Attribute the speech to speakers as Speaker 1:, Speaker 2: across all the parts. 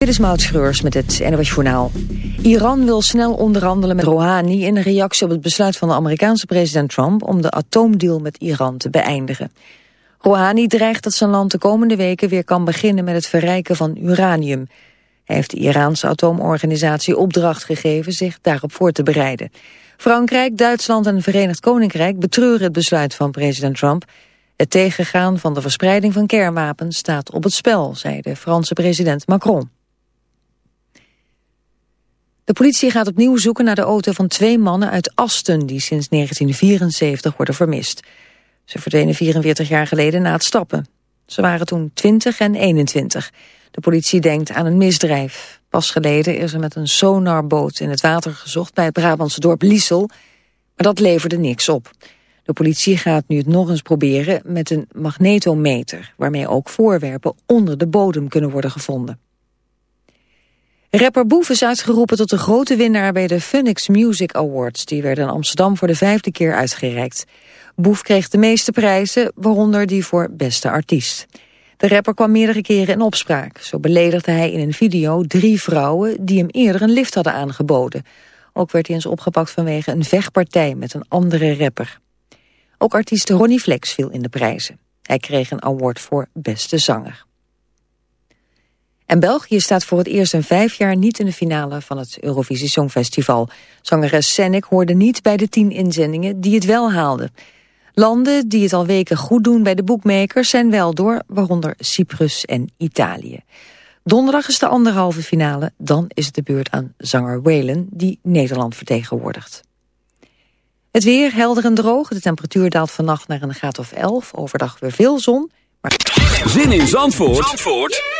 Speaker 1: Dit is Maud met het NOS Journaal. Iran wil snel onderhandelen met Rouhani in reactie op het besluit van de Amerikaanse president Trump om de atoomdeal met Iran te beëindigen. Rouhani dreigt dat zijn land de komende weken weer kan beginnen met het verrijken van uranium. Hij heeft de Iraanse atoomorganisatie opdracht gegeven zich daarop voor te bereiden. Frankrijk, Duitsland en het Verenigd Koninkrijk betreuren het besluit van president Trump. Het tegengaan van de verspreiding van kernwapens staat op het spel, zei de Franse president Macron. De politie gaat opnieuw zoeken naar de auto van twee mannen uit Asten... die sinds 1974 worden vermist. Ze verdwenen 44 jaar geleden na het stappen. Ze waren toen 20 en 21. De politie denkt aan een misdrijf. Pas geleden is er met een sonarboot in het water gezocht... bij het Brabantse dorp Liesel, maar dat leverde niks op. De politie gaat nu het nog eens proberen met een magnetometer... waarmee ook voorwerpen onder de bodem kunnen worden gevonden. Rapper Boef is uitgeroepen tot de grote winnaar bij de Phoenix Music Awards. Die werden in Amsterdam voor de vijfde keer uitgereikt. Boef kreeg de meeste prijzen, waaronder die voor beste artiest. De rapper kwam meerdere keren in opspraak. Zo beledigde hij in een video drie vrouwen die hem eerder een lift hadden aangeboden. Ook werd hij eens opgepakt vanwege een vechtpartij met een andere rapper. Ook artiest Ronnie Flex viel in de prijzen. Hij kreeg een award voor beste zanger. En België staat voor het eerst in vijf jaar niet in de finale van het Eurovisie Songfestival. Zangeres Senek hoorde niet bij de tien inzendingen die het wel haalden. Landen die het al weken goed doen bij de boekmakers zijn wel door, waaronder Cyprus en Italië. Donderdag is de anderhalve finale, dan is het de beurt aan zanger Whalen die Nederland vertegenwoordigt. Het weer helder en droog, de temperatuur daalt vannacht naar een graad of 11, overdag weer veel zon.
Speaker 2: Maar... Zin in Zandvoort, Zandvoort?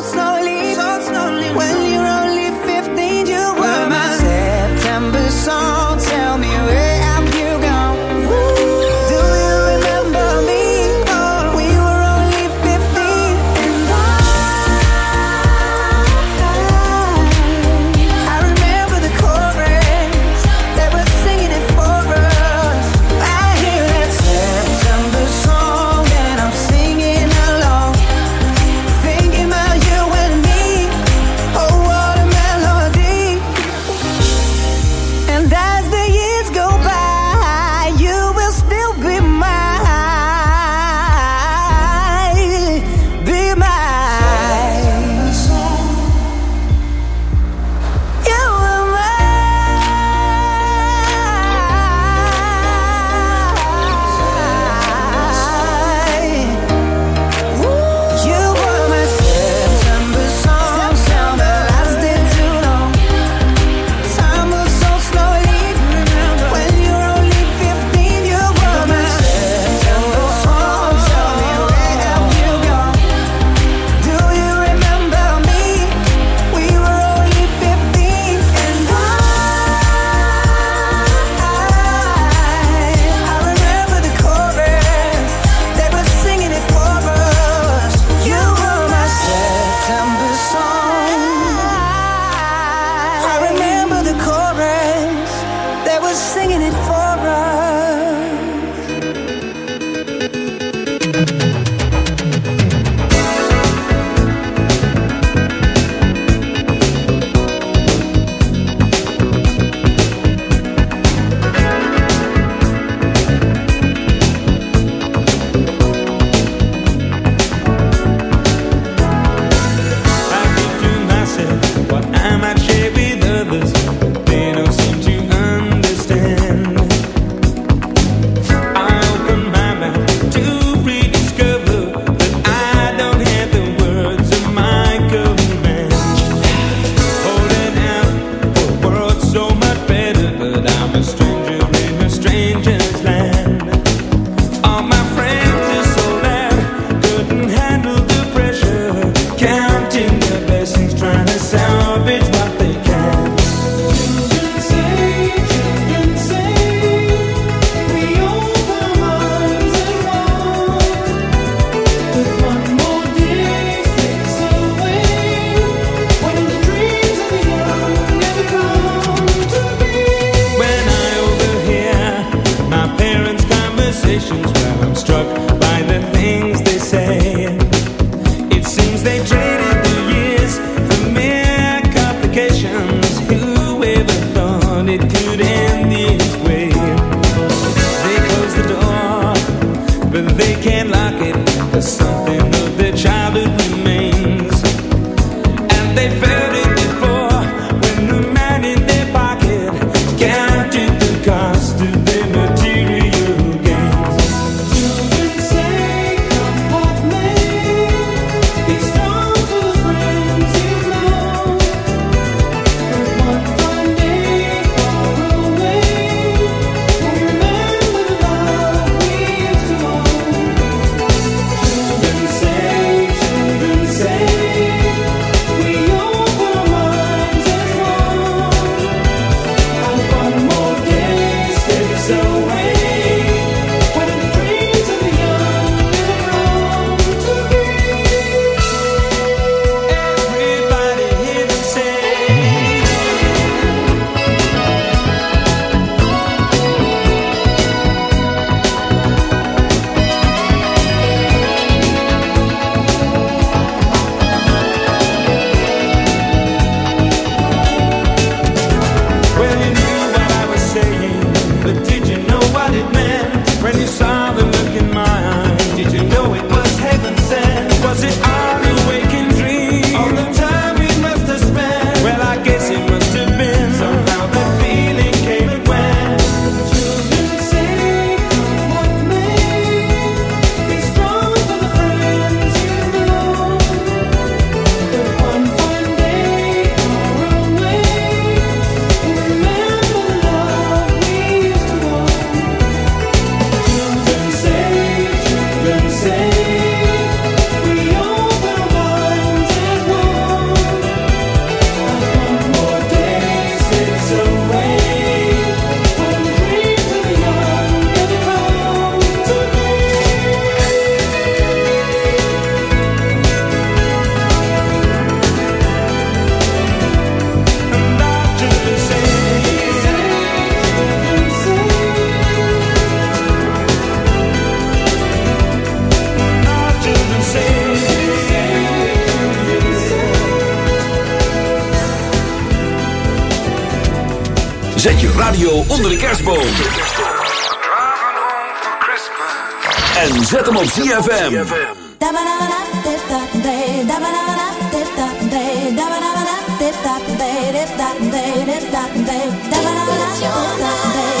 Speaker 2: Zet je radio onder de kerstboom. En zet hem op ZFM.
Speaker 3: This is your night.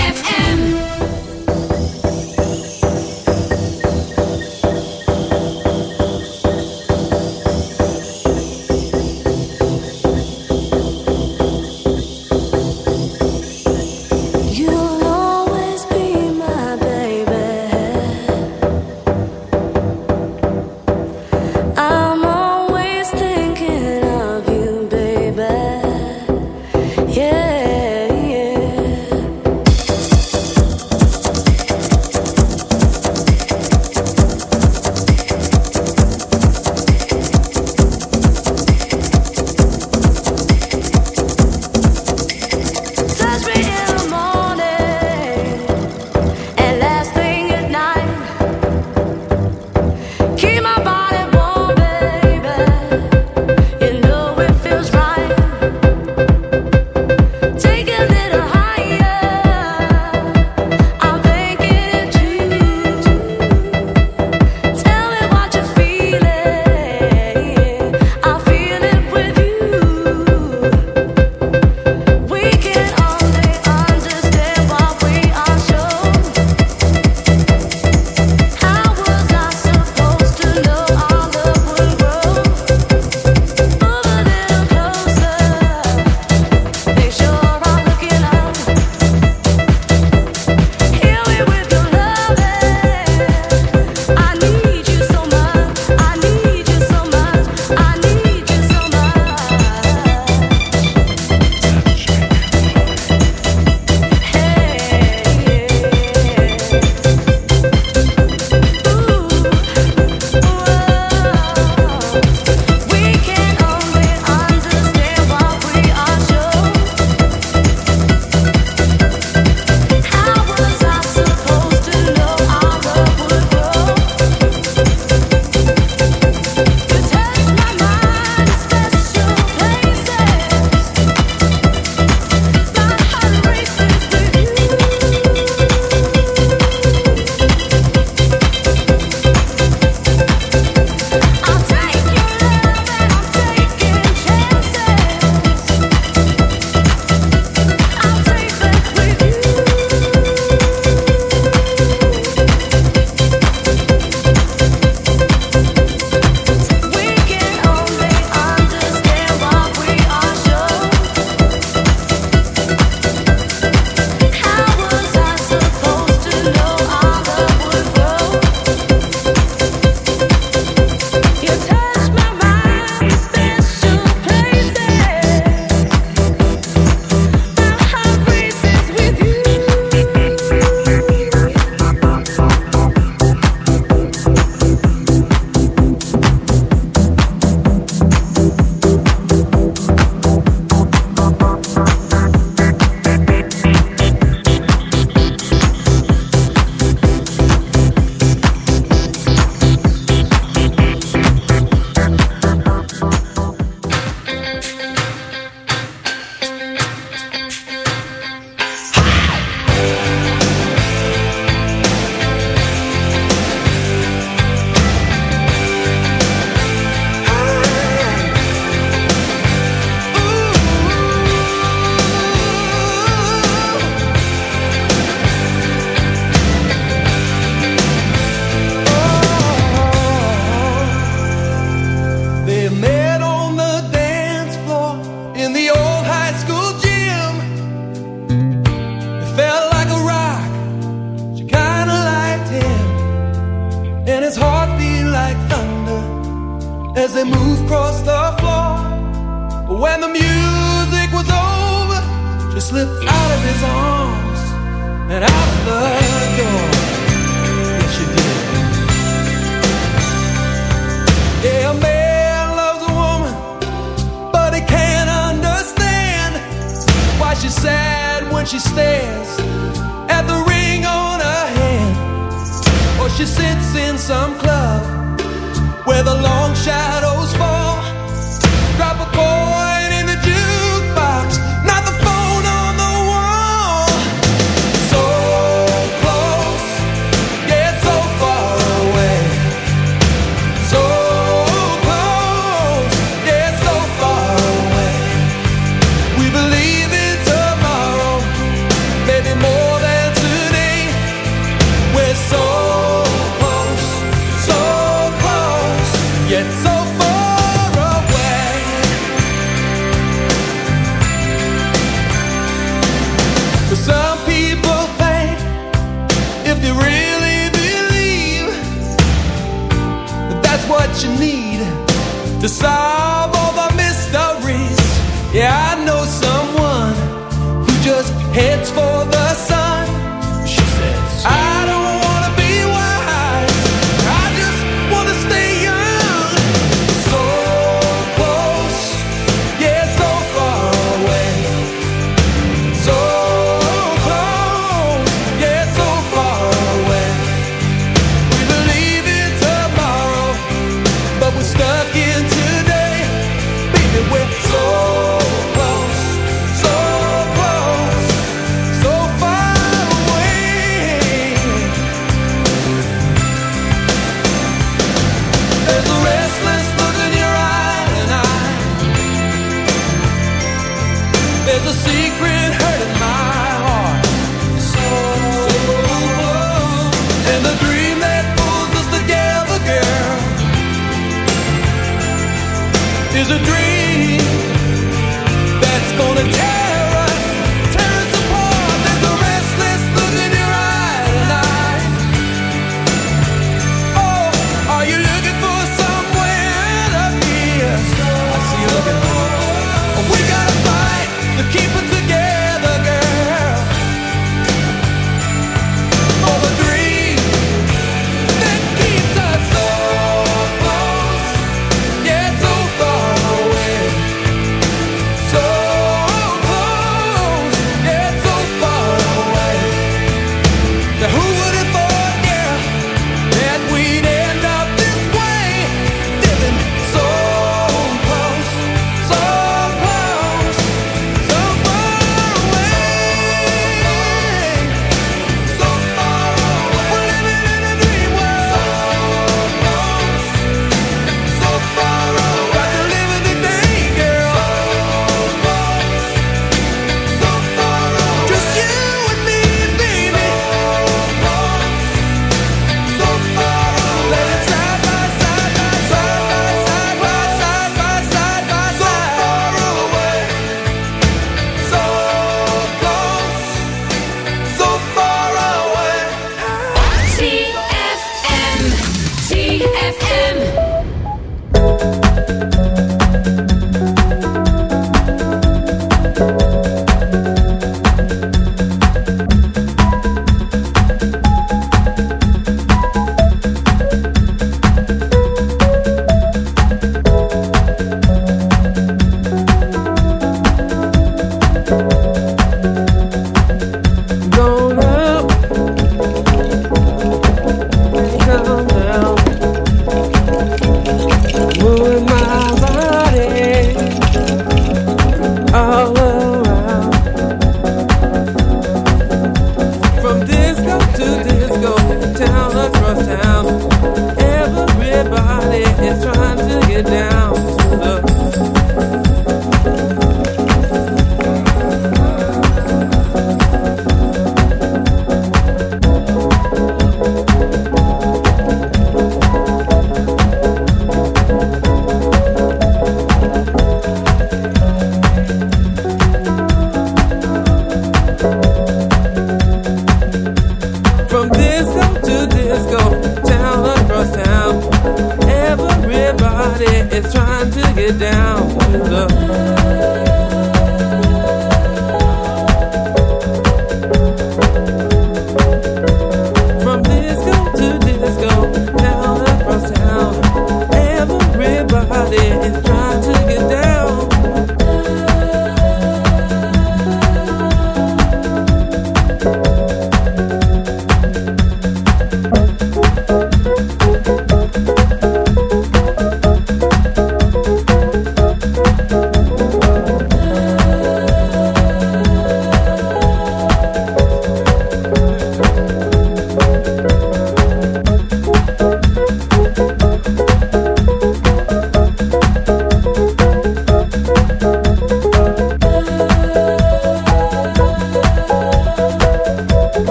Speaker 4: to solve all the mysteries. Yeah, I know someone who just heads for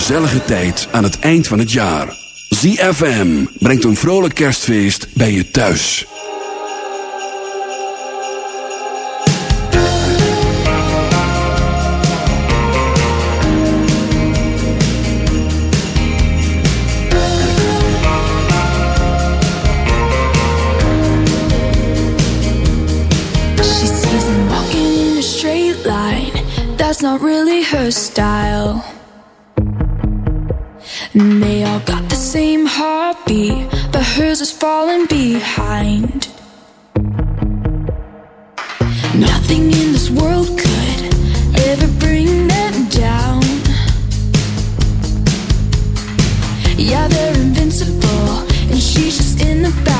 Speaker 2: gezellige tijd aan het eind van het jaar. ZFM brengt een vrolijk kerstfeest bij je thuis.
Speaker 5: She sees walking in a
Speaker 6: straight line. That's not really her style. Nothing in this world could ever bring them down. Yeah, they're invincible, and she's just in the back.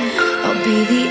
Speaker 6: be the